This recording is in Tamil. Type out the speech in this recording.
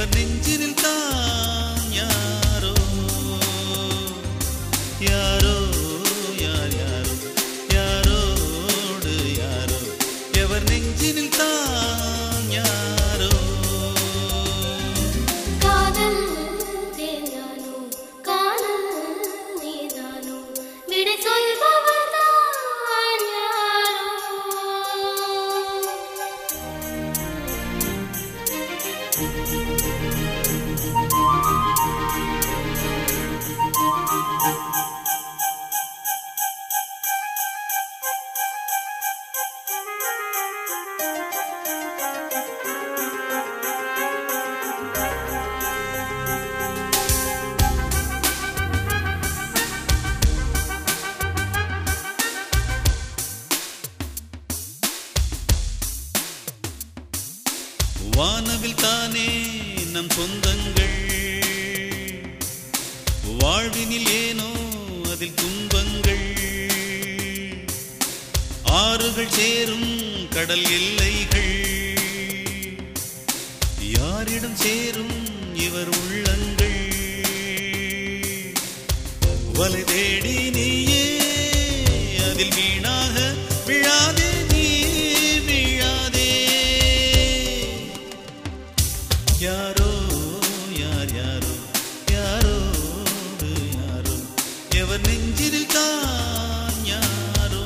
അവ നെഞ്ചിനിൽ താൻ യാരോ യാരോ യാർ യാരോ യാരോട് യാരോ? എവർ നെഞ്ചിനിൽ താൻ യാരോ കാതൽ നേനാനോ കാതൽ നേനാനോ വിട ചൊൽവവ வானவில் தானே நம் சொந்தங்கள். வாழ்வினில் ஏனோ அதில் துன்பங்கள். ஆறுகள் சேரும் கடல் எல்லைகள். யாரிடம் சேரும் இவர் உள்ளங்கள். வலை தேடி நீ யாரோ யார் யாரோ யாரோ யாரோ. எவர் நெஞ்சில் தான் யாரோ?